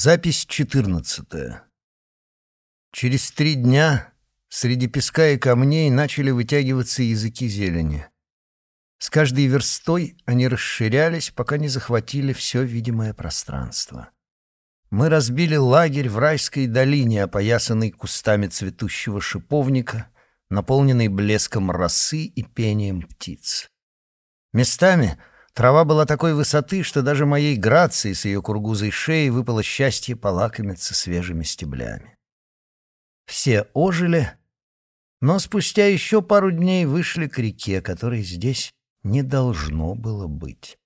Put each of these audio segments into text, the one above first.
Запись 14. Через три дня среди песка и камней начали вытягиваться языки зелени. С каждой верстой они расширялись, пока не захватили все видимое пространство. Мы разбили лагерь в райской долине, опоясанной кустами цветущего шиповника, наполненной блеском росы и пением птиц. Местами Трава была такой высоты, что даже моей грации с ее кургузой шеей выпало счастье полакомиться свежими стеблями. Все ожили, но спустя еще пару дней вышли к реке, которой здесь не должно было быть.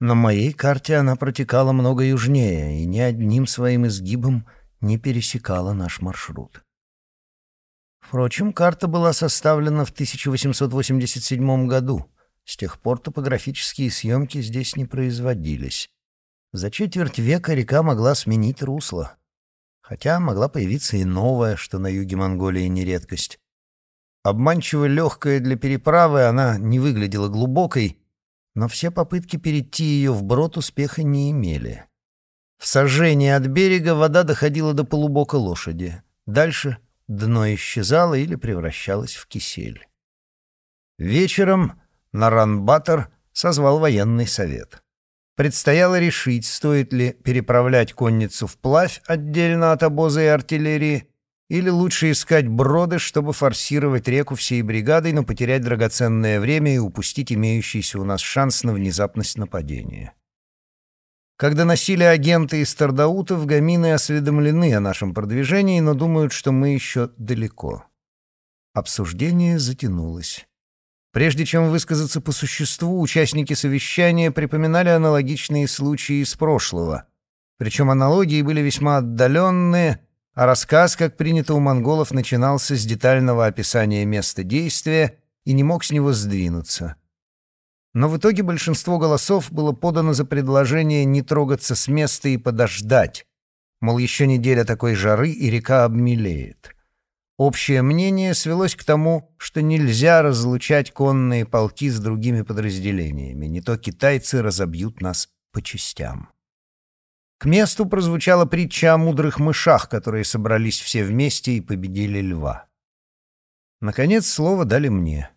На моей карте она протекала много южнее и ни одним своим изгибом не пересекала наш маршрут. Впрочем, карта была составлена в 1887 году — с тех пор топографические съемки здесь не производились. За четверть века река могла сменить русло. Хотя могла появиться и новая, что на юге Монголии не редкость. Обманчиво легкая для переправы, она не выглядела глубокой, но все попытки перейти ее вброд успеха не имели. В сожжении от берега вода доходила до полубока лошади. Дальше дно исчезало или превращалось в кисель. Вечером Наранбатор созвал военный совет. Предстояло решить, стоит ли переправлять конницу вплавь отдельно от обоза и артиллерии, или лучше искать броды, чтобы форсировать реку всей бригадой, но потерять драгоценное время и упустить имеющийся у нас шанс на внезапность нападения. Когда носили агенты из Тардаутов, гамины осведомлены о нашем продвижении, но думают, что мы еще далеко. Обсуждение затянулось. Прежде чем высказаться по существу, участники совещания припоминали аналогичные случаи из прошлого. Причем аналогии были весьма отдаленные, а рассказ, как принято у монголов, начинался с детального описания места действия и не мог с него сдвинуться. Но в итоге большинство голосов было подано за предложение не трогаться с места и подождать, мол, еще неделя такой жары, и река обмелеет. Общее мнение свелось к тому, что нельзя разлучать конные полки с другими подразделениями, не то китайцы разобьют нас по частям. К месту прозвучала притча о мудрых мышах, которые собрались все вместе и победили льва. Наконец слово дали мне.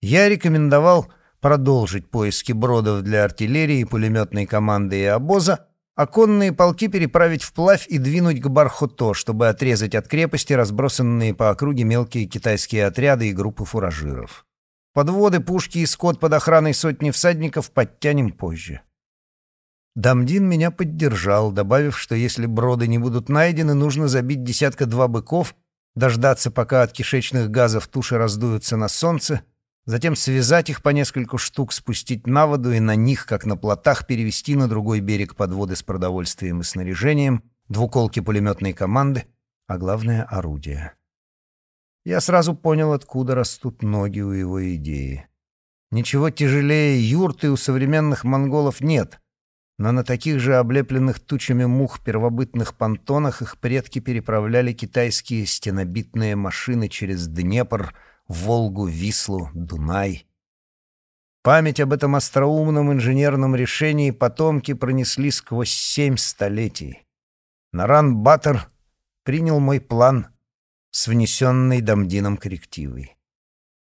Я рекомендовал продолжить поиски бродов для артиллерии, пулеметной команды и обоза, а конные полки переправить вплавь и двинуть к Бархото, чтобы отрезать от крепости разбросанные по округе мелкие китайские отряды и группы фуражиров. Подводы, пушки и скот под охраной сотни всадников подтянем позже. Дамдин меня поддержал, добавив, что если броды не будут найдены, нужно забить десятка-два быков, дождаться, пока от кишечных газов туши раздуются на солнце, Затем связать их по нескольку штук, спустить на воду и на них, как на плотах, перевести на другой берег подводы с продовольствием и снаряжением, двуколки пулеметной команды, а главное — орудия. Я сразу понял, откуда растут ноги у его идеи. Ничего тяжелее юрты у современных монголов нет, но на таких же облепленных тучами мух первобытных понтонах их предки переправляли китайские стенобитные машины через Днепр — Волгу, Вислу, Дунай. Память об этом остроумном инженерном решении потомки пронесли сквозь семь столетий. Наран Баттер принял мой план с внесенной Дамдином коррективой.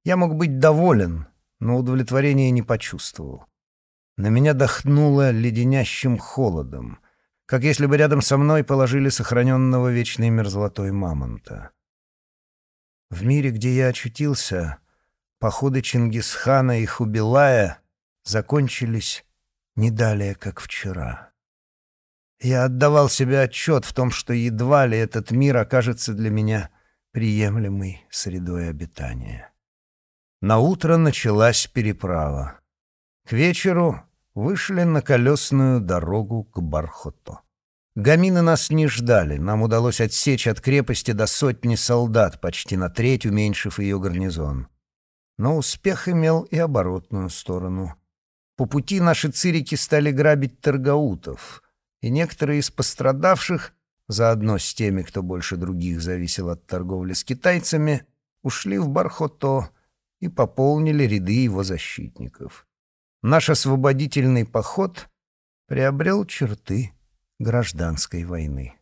Я мог быть доволен, но удовлетворения не почувствовал. На меня дохнуло леденящим холодом, как если бы рядом со мной положили сохраненного вечной мерзлотой мамонта. В мире, где я очутился, походы Чингисхана и Хубилая закончились не далее, как вчера. Я отдавал себе отчет в том, что едва ли этот мир окажется для меня приемлемой средой обитания. На утро началась переправа. К вечеру вышли на колесную дорогу к Бархото. Гамины нас не ждали, нам удалось отсечь от крепости до сотни солдат, почти на треть уменьшив ее гарнизон. Но успех имел и оборотную сторону. По пути наши цирики стали грабить торгаутов, и некоторые из пострадавших, заодно с теми, кто больше других зависел от торговли с китайцами, ушли в Бархото и пополнили ряды его защитников. Наш освободительный поход приобрел черты гражданской войны.